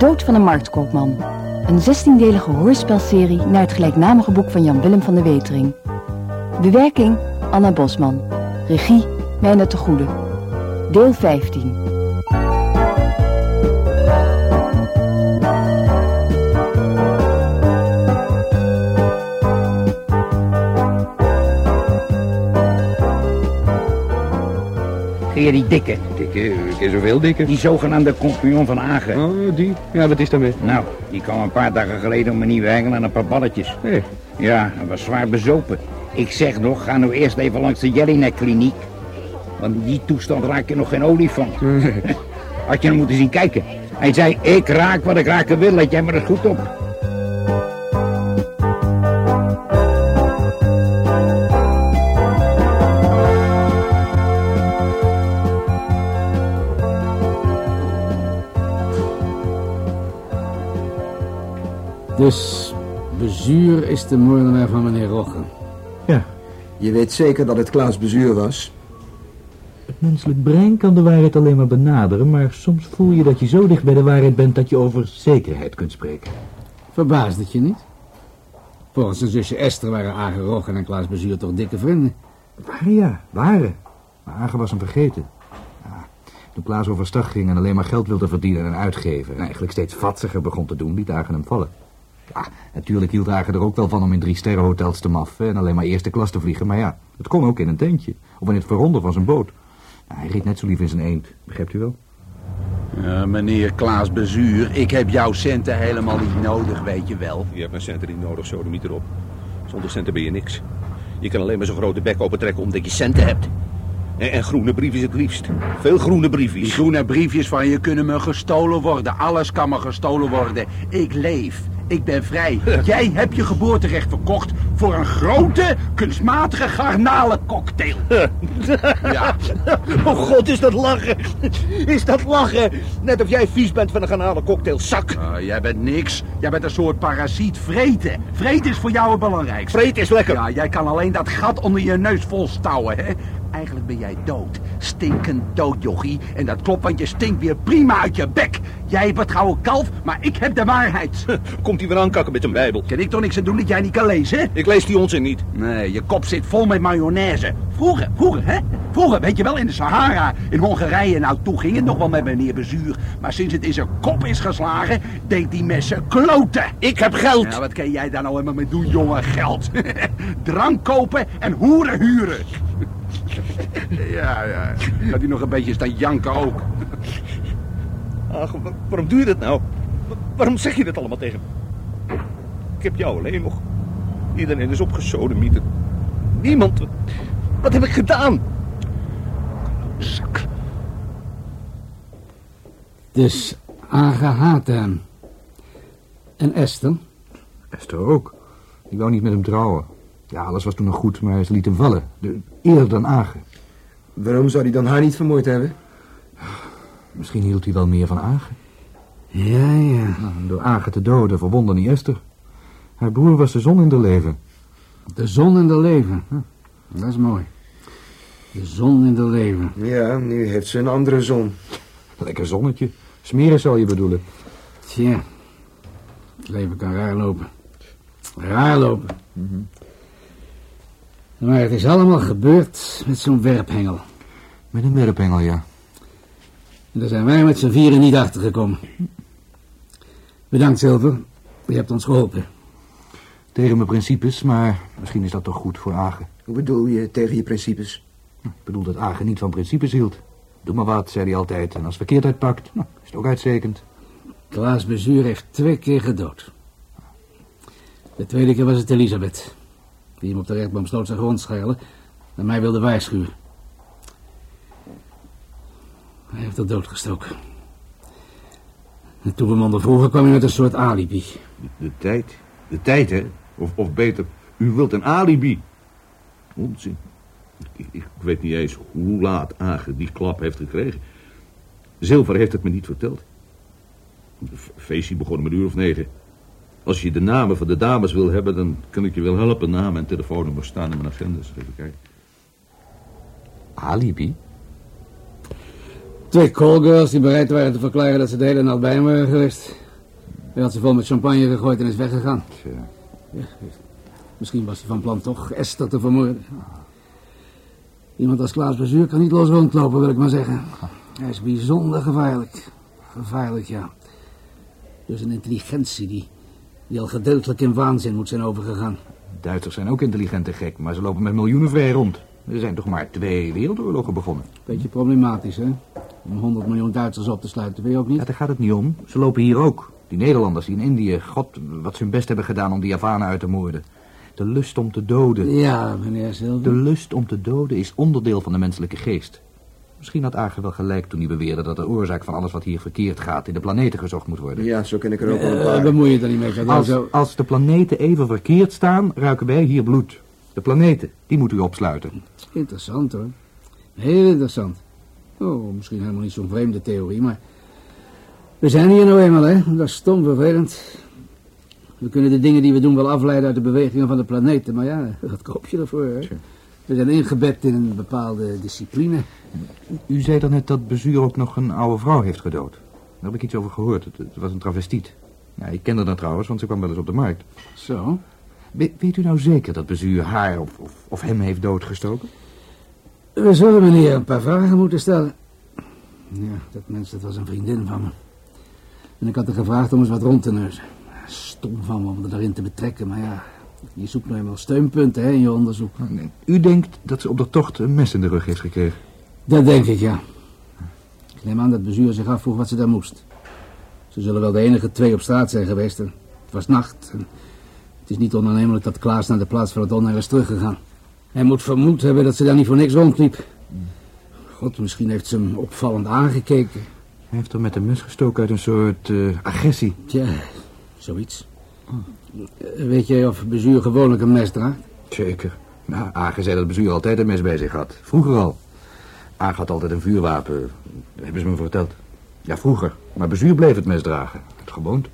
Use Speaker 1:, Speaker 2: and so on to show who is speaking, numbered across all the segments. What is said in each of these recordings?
Speaker 1: dood van een marktkoopman. Een 16-delige hoorspelserie naar het gelijknamige boek van Jan Willem van de Wetering. Bewerking Anna Bosman. Regie Mijne te Goede. Deel 15.
Speaker 2: Die dikke?
Speaker 3: Dikke, ik ken zoveel dikke.
Speaker 2: Die zogenaamde compagnon van Agen.
Speaker 3: Oh, die? Ja, wat is daarmee?
Speaker 2: Nou, die kwam een paar dagen geleden om een nieuwe hengel en een paar balletjes.
Speaker 3: Hé,
Speaker 2: Ja, hij was zwaar bezopen. Ik zeg nog, ga nou eerst even langs de Jellinek kliniek. Want in die toestand raak je nog geen olifant. Had je hem moeten zien kijken. Hij zei, ik raak wat ik raken wil, let jij maar eens goed op.
Speaker 4: Dus Bezuur is de moordenaar van meneer Roggen.
Speaker 5: Ja,
Speaker 6: Je weet zeker dat het Klaas Bezuur was?
Speaker 5: het menselijk brein kan de waarheid alleen maar benaderen, maar soms voel je dat je zo dicht bij de waarheid bent dat je over zekerheid kunt spreken.
Speaker 4: Verbaast het je niet? Volgens zijn zusje Esther waren Agen Roggen en Klaas Bezuur toch dikke vrienden.
Speaker 5: Waren ja, waren. Maar Agen was hem vergeten. Ja, toen Klaas overstag ging en alleen maar geld wilde verdienen en uitgeven... en eigenlijk steeds vatsiger begon te doen, liet Agen hem vallen. Ja, natuurlijk hield Agen er ook wel van om in drie sterrenhotels te maffen... en alleen maar eerste klas te vliegen, maar ja, het kon ook in een tentje. Of in het verronden van zijn boot. Ja, hij reed net zo lief in zijn eend, begrijpt u wel?
Speaker 7: Ja, meneer Klaas Bezuur, ik heb jouw centen helemaal niet nodig, weet je wel.
Speaker 3: je hebt mijn centen niet nodig, zo niet erop. Zonder centen ben je niks. Je kan alleen maar zo'n grote bek opentrekken omdat je centen hebt. En, en groene briefjes het liefst. Veel groene
Speaker 7: Die
Speaker 3: briefjes.
Speaker 7: groene briefjes van je kunnen me gestolen worden. Alles kan me gestolen worden. Ik leef. Ik ben vrij. Jij hebt je geboorterecht verkocht voor een grote, kunstmatige garnalencocktail. Ja,
Speaker 3: Oh god, is dat lachen? Is dat lachen? Net of jij vies bent van een garnalen cocktail, zak.
Speaker 7: Ah, jij bent niks. Jij bent een soort parasiet. Vreten. Vreten is voor jou het belangrijkste.
Speaker 3: Vreet is lekker.
Speaker 7: Ja, jij kan alleen dat gat onder je neus vol stouwen, hè? Eigenlijk ben jij dood. Stinkend dood, jochie. En dat klopt, want je stinkt weer prima uit je bek. Jij hebt het gouden kalf, maar ik heb de waarheid.
Speaker 3: Komt hij weer aankakken met een bijbel?
Speaker 7: Kan ik toch niks aan doen dat jij niet kan lezen?
Speaker 3: Ik lees die onzin niet.
Speaker 7: Nee, je kop zit vol met mayonaise. Vroeger, vroeger, hè? Vroeger, weet je wel, in de Sahara, in Hongarije. Nou, toen ging het nog wel met meneer Bezuur. Maar sinds het in zijn kop is geslagen, deed die messen kloten.
Speaker 3: Ik heb geld.
Speaker 7: Ja, wat kan jij daar nou helemaal mee doen, jongen? Geld. Drank kopen en hoeren huren. Ja, ja. Dat hij nog een beetje staan janken ook.
Speaker 3: Ach, wa- waarom doe je dat nou? Wa- Waarom zeg je dat allemaal tegen me? Ik heb jou alleen nog. Iedereen is opgesodemieterd. Niemand. Wat heb ik gedaan? Zak.
Speaker 4: Dus Agen haatte hem. En Esther?
Speaker 5: Esther ook. Die wou niet met hem trouwen. Ja, alles was toen nog goed, maar ze liet hem vallen. De, eerder dan Agen.
Speaker 6: Waarom zou hij dan haar niet vermoord hebben?
Speaker 5: Misschien hield hij wel meer van Agen.
Speaker 4: Ja, ja.
Speaker 5: Nou, door Agen te doden verwonderde niet Esther. Haar broer was de zon in haar leven.
Speaker 4: De zon in de leven. Hm, Dat is mooi. De zon in de leven.
Speaker 6: Ja, nu heeft ze een andere zon.
Speaker 5: Lekker zonnetje. Smeren zal je bedoelen.
Speaker 4: Tja, het leven kan raar lopen. Raar lopen. Maar het is allemaal gebeurd met zo'n werphengel.
Speaker 5: Met een werphengel, ja.
Speaker 4: En daar zijn wij met z'n vieren niet achter gekomen. Bedankt, Zilver. Je hebt ons geholpen.
Speaker 5: Tegen mijn principes, maar misschien is dat toch goed voor Agen.
Speaker 6: Hoe bedoel je tegen je principes?
Speaker 5: Ik bedoel dat Agen niet van principes hield. Doe maar wat, zei hij altijd. En als verkeerd uitpakt, nou, is het ook uitstekend.
Speaker 4: Klaas Bezuur heeft twee keer gedood. De tweede keer was het Elisabeth. Die hem op de rechtbank sloot zijn grond schelen en mij wilde waarschuwen. Hij heeft er doodgestoken. En toen we hem ondervroegen kwam hij met een soort alibi.
Speaker 8: De tijd? De tijd, hè? Of, of beter, u wilt een alibi. Onzin. Ik, ik weet niet eens hoe laat Agen die klap heeft gekregen. Zilver heeft het me niet verteld. De feestje begon om een uur of negen. Als je de namen van de dames wil hebben, dan kan ik je wel helpen. Namen en telefoonnummers staan in mijn agendas. Even kijken.
Speaker 5: Alibi?
Speaker 4: Twee callgirls die bereid waren te verklaren dat ze de hele nacht bij hem waren geweest. Hij had ze vol met champagne gegooid en is weggegaan.
Speaker 5: Tja.
Speaker 4: Ja, misschien was hij van plan toch Esther te vermoorden. Iemand als Klaas Bezuur kan niet los rondlopen, wil ik maar zeggen. Hij is bijzonder gevaarlijk. Gevaarlijk, ja. Dus een intelligentie die, die al gedeeltelijk in waanzin moet zijn overgegaan.
Speaker 5: Duitsers zijn ook intelligent en gek, maar ze lopen met miljoenen vrij rond. Er zijn toch maar twee wereldoorlogen begonnen.
Speaker 4: Beetje problematisch, hè? Om 100 miljoen Duitsers op te sluiten, weet je ook niet?
Speaker 5: Ja, daar gaat het niet om. Ze lopen hier ook. Die Nederlanders die in Indië, god, wat ze hun best hebben gedaan om die Javanen uit te moorden. De lust om te doden.
Speaker 4: Ja, meneer Silver.
Speaker 5: De lust om te doden is onderdeel van de menselijke geest. Misschien had Ager wel gelijk toen hij beweerde dat de oorzaak van alles wat hier verkeerd gaat in de planeten gezocht moet worden.
Speaker 6: Ja, zo ken ik er ook wel een
Speaker 4: Uh,
Speaker 6: paar.
Speaker 4: bemoei je er niet mee.
Speaker 5: Als, als de planeten even verkeerd staan, ruiken wij hier bloed. De planeten, die moet u opsluiten.
Speaker 4: Interessant, hoor. Heel interessant. Oh, misschien helemaal niet zo'n vreemde theorie, maar... We zijn hier nou eenmaal, hè. Dat is stom vervelend. We kunnen de dingen die we doen wel afleiden uit de bewegingen van de planeten, maar ja, wat koop je ervoor, hè?
Speaker 5: Tja.
Speaker 4: We zijn ingebed in een bepaalde discipline.
Speaker 5: U zei dan net dat Bezuur ook nog een oude vrouw heeft gedood. Daar heb ik iets over gehoord. Het, het was een travestiet. Ja, ik kende haar trouwens, want ze kwam wel eens op de markt.
Speaker 4: Zo.
Speaker 5: We- weet u nou zeker dat Bezuur haar of, of, of hem heeft doodgestoken?
Speaker 4: We zullen meneer een paar vragen moeten stellen. Ja, dat mens, dat was een vriendin van me. En ik had haar gevraagd om eens wat rond te neuzen. Stom van me om er daarin te betrekken, maar ja... Je zoekt nou eenmaal steunpunten hè, in je onderzoek.
Speaker 5: Nee. U denkt dat ze op de tocht een mes in de rug heeft gekregen?
Speaker 4: Dat denk ik, ja. Ik neem aan dat bezuur zich afvroeg wat ze daar moest. Ze zullen wel de enige twee op straat zijn geweest. En het was nacht. En het is niet onaannemelijk dat Klaas naar de plaats van het onheil is teruggegaan. Hij moet vermoed hebben dat ze daar niet voor niks rondliep. God, misschien heeft ze hem opvallend aangekeken.
Speaker 5: Hij heeft er met een mes gestoken uit een soort eh, agressie.
Speaker 4: Tja, zoiets. Weet jij of bezuur gewoonlijk een mes draagt?
Speaker 5: Zeker. Nou, Agen zei dat Bezuur altijd een mes bij zich had. Vroeger al. Agen had altijd een vuurwapen. Dat hebben ze me verteld. Ja, vroeger. Maar Bezuur bleef het mes dragen. Het gewoond.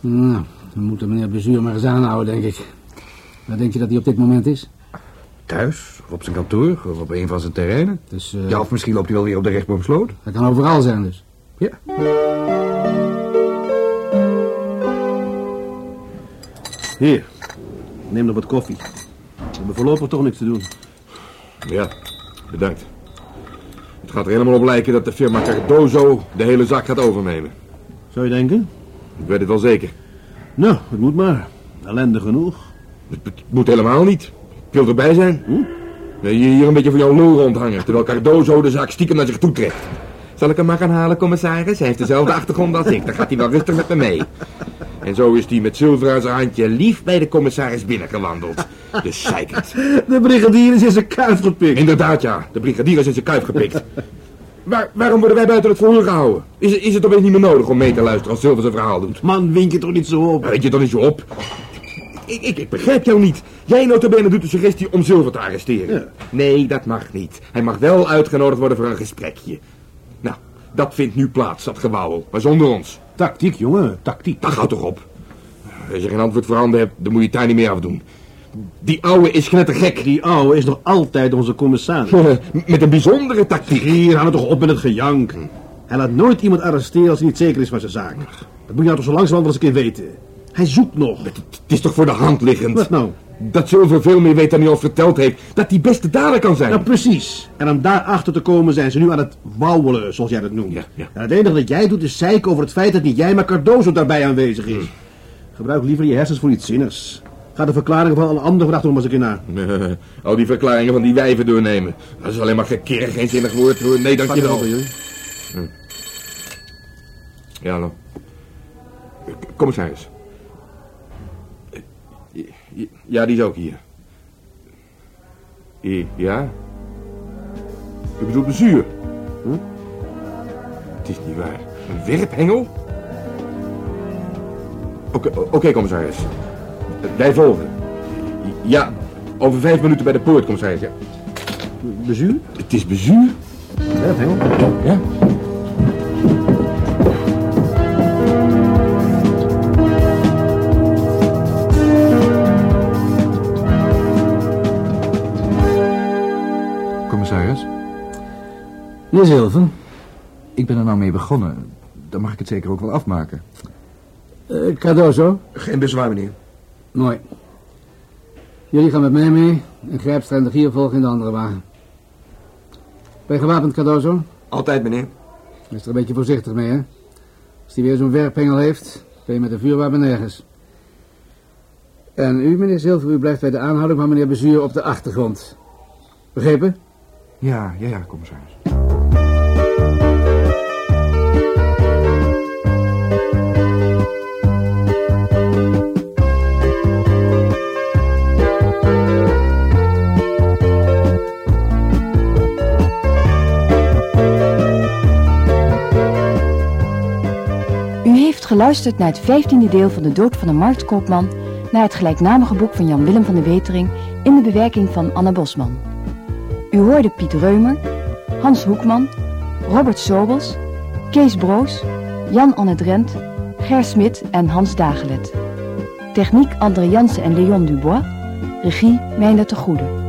Speaker 4: Nou, dan moet de meneer bezuur maar eens aanhouden, denk ik. Waar denk je dat hij op dit moment is?
Speaker 5: Thuis, of op zijn kantoor, of op een van zijn terreinen.
Speaker 4: Dus, eh,
Speaker 5: Ja, of misschien loopt hij wel weer op de rechtboomsloot.
Speaker 4: Hij kan overal zijn dus.
Speaker 5: Ja.
Speaker 3: Hier, neem nog wat koffie. We hebben voorlopig toch niks te doen.
Speaker 9: Ja, bedankt. Het gaat er helemaal op lijken dat de firma Cardozo de hele zak gaat overnemen.
Speaker 3: Zou je denken?
Speaker 9: Ik weet het wel zeker.
Speaker 3: Nou, het moet maar. Ellende genoeg.
Speaker 9: Het, het moet helemaal niet. Ik wil erbij zijn.
Speaker 3: Hm?
Speaker 9: Je hier een beetje van jouw lul rondhangen, terwijl Cardozo de zaak stiekem naar zich toe trekt. Zal ik hem maar gaan halen, commissaris? Hij heeft dezelfde achtergrond als ik. Dan gaat hij wel rustig met me mee. En zo is hij met zilver aan zijn handje lief bij de commissaris binnengewandeld. De zeikert.
Speaker 3: De brigadier is in zijn kuif gepikt.
Speaker 9: Inderdaad, ja. De brigadier is in zijn kuif gepikt. Waar, waarom worden wij buiten het verhoor gehouden? Is, is het opeens niet meer nodig om mee te luisteren als Zilver zijn verhaal doet?
Speaker 3: Man, wink je toch niet zo op?
Speaker 9: Ja, weet je toch niet zo op? Ik, ik, ik begrijp jou niet. Jij notabene doet de suggestie om Zilver te arresteren.
Speaker 3: Ja.
Speaker 9: Nee, dat mag niet. Hij mag wel uitgenodigd worden voor een gesprekje. Nou, dat vindt nu plaats, dat gewauwel. Maar zonder ons.
Speaker 3: Tactiek, jongen, tactiek.
Speaker 9: Dat gaat toch op. Als je geen antwoord voor handen hebt, dan moet je het daar niet meer afdoen. Die ouwe is knettergek.
Speaker 3: Die ouwe is nog altijd onze commissaris.
Speaker 9: Met een bijzondere tactiek.
Speaker 3: Hier, hou toch op met het gejank. Hij laat nooit iemand arresteren als hij niet zeker is van zijn zaak. Dat moet je nou toch zo langzamerhand eens een keer weten. Hij zoekt nog.
Speaker 9: Het is toch voor de hand liggend.
Speaker 3: Wat nou?
Speaker 9: Dat Zilver veel meer weet dan hij ons verteld heeft. Dat hij beste dader kan zijn.
Speaker 3: Nou, precies. En om daarachter te komen zijn ze nu aan het wauwelen, zoals jij dat noemt.
Speaker 9: Ja, ja.
Speaker 3: En het enige dat jij doet is zeiken over het feit dat niet jij, maar Cardozo daarbij aanwezig is. Gebruik liever je hersens voor iets zinnigs. Ga de verklaringen van alle anderen vandaag nog maar eens een keer na.
Speaker 9: Al die verklaringen van die wijven doornemen. Dat is alleen maar gekir, geen zinnig woord. hoor. Nee, dankjewel.
Speaker 3: joh.
Speaker 9: Ja, hallo. Eh, Commissaris. Eh, Ja, die is ook hier. I- Ja? U bedoelt bezuur? Hm? Het is niet waar. Een werphengel? Oké, oké, commissaris. Eh, Wij volgen. Ja, over vijf minuten bij de poort, commissaris. Ja.
Speaker 3: Bezuur?
Speaker 9: Het is bezuur?
Speaker 3: Heel.
Speaker 9: Ja.
Speaker 5: Commissaris,
Speaker 4: Meneer Zilver,
Speaker 5: ik ben er nou mee begonnen. Dan mag ik het zeker ook wel afmaken.
Speaker 4: Uh, Cardozo?
Speaker 6: Geen bezwaar, meneer.
Speaker 4: Mooi. Jullie gaan met mij mee en Grijpstra en de Gier volgen in de andere wagen. Ben je gewapend, Cardozo?
Speaker 6: Altijd, meneer.
Speaker 4: Wees er een beetje voorzichtig mee, hè? Als hij weer zo'n werphengel heeft, ben je met een vuurwapen nergens. En u, meneer Zilver, u blijft bij de aanhouding van meneer Bezuur op de achtergrond. Begrepen?
Speaker 5: Ja, ja, ja, commissaris.
Speaker 1: geluisterd naar het vijftiende deel van De Dood van de Marktkoopman... naar het gelijknamige boek van Jan Willem van de Wetering... in de bewerking van Anna Bosman. U hoorde Piet Reumer, Hans Hoekman, Robert Sobels, Kees Broos... Jan-Anne Drent, Ger Smit en Hans Dagelet. Techniek André Jansen en Leon Dubois. Regie Meijner de Goede.